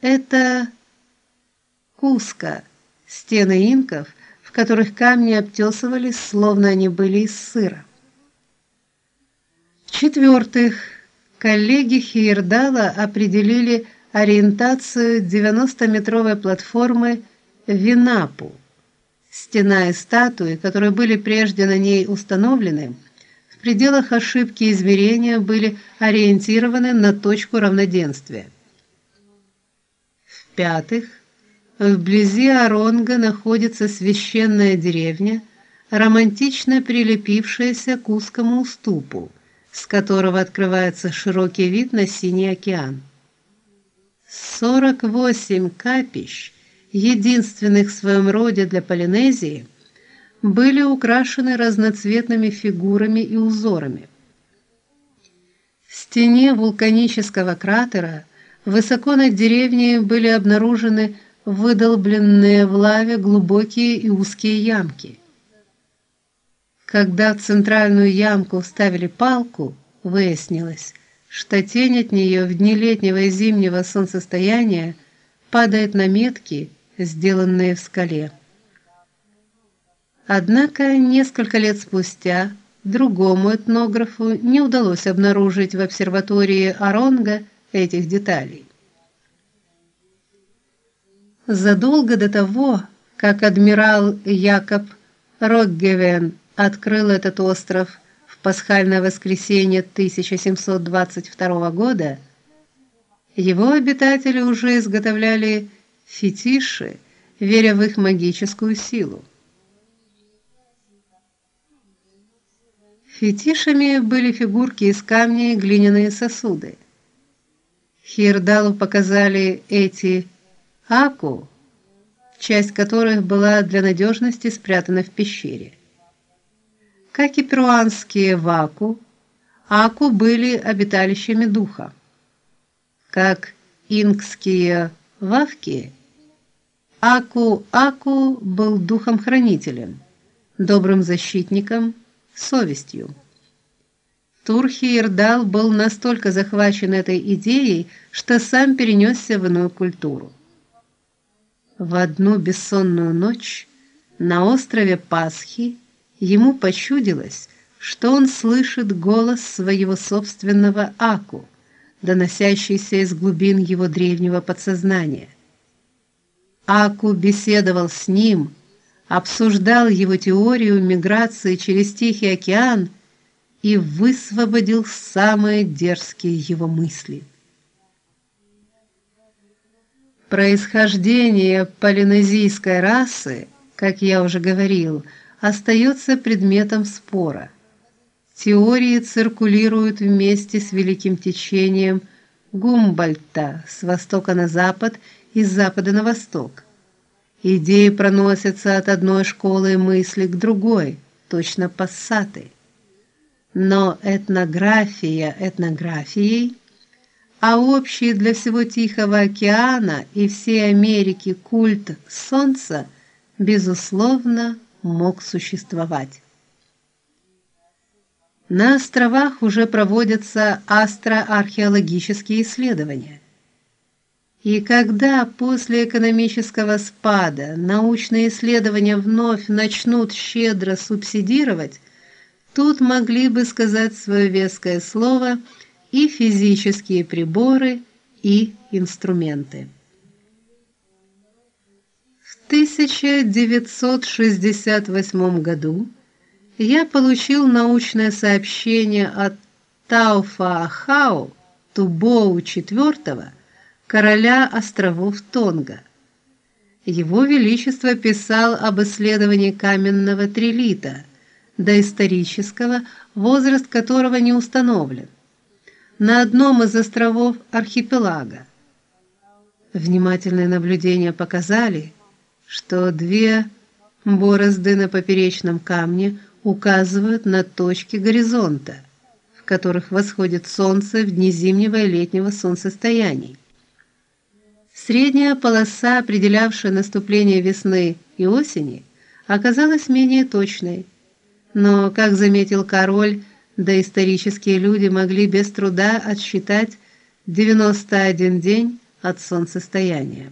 Это Куска, стены инков, в которых камни обтесывались, словно они были из сыра. В-четвертых, коллеги Хейердала определили ориентацию 90-метровой платформы Винапу. Стена и статуи, которые были прежде на ней установлены, в пределах ошибки измерения были ориентированы на точку равноденствия. В-пятых, вблизи Аронга находится священная деревня, романтично прилепившаяся к узкому уступу, с которого открывается широкий вид на синий океан. 48 капищ, единственных в своем роде для Полинезии, были украшены разноцветными фигурами и узорами. В стене вулканического кратера высоко над деревней были обнаружены выдолбленные в лаве глубокие и узкие ямки. Когда в центральную ямку вставили палку, выяснилось, что тень от нее в дни летнего и зимнего солнцестояния падает на метки, сделанные в скале. Однако несколько лет спустя другому этнографу не удалось обнаружить в обсерватории Аронга этих деталей. Задолго до того, как адмирал Якоб Роггевен открыл этот остров в пасхальное воскресенье 1722 года, его обитатели уже изготовляли фетиши, веря в их магическую силу. Фетишами были фигурки из камня и глиняные сосуды. Хирдалу показали эти аку, часть которых была для надежности спрятана в пещере. Как и перуанские ваку, аку были обиталищами духа. Как инкские вавки, аку-аку был духом-хранителем, добрым защитником, совестью. Турхиердал был настолько захвачен этой идеей, что сам перенесся в иную культуру. В одну бессонную ночь на острове Пасхи ему почудилось, что он слышит голос своего собственного Аку, доносящийся из глубин его древнего подсознания. Аку беседовал с ним, обсуждал его теорию миграции через Тихий океан и высвободил самые дерзкие его мысли. Происхождение полинезийской расы, как я уже говорил, остается предметом спора. Теории циркулируют вместе с великим течением Гумбольдта с востока на запад и с запада на восток. Идеи проносятся от одной школы мысли к другой, точно пассаты. Но этнография этнографией – а общий для всего Тихого океана и всей Америки культ солнца безусловно мог существовать. На островах уже проводятся астроархеологические исследования. И когда после экономического спада научные исследования вновь начнут щедро субсидировать, тут могли бы сказать свое веское слово – и физические приборы, и инструменты. В 1968 году я получил научное сообщение от Тауфаахау Тубоу IV, короля островов Тонга. Его величество писал об исследовании каменного трилита, доисторического, возраст которого не установлен на одном из островов архипелага. Внимательные наблюдения показали, что две борозды на поперечном камне указывают на точки горизонта, в которых восходит солнце в дни зимнего и летнего солнцестояний. Средняя полоса, определявшая наступление весны и осени, оказалась менее точной. Но, как заметил король, доисторические люди могли без труда отсчитать 91 день от солнцестояния.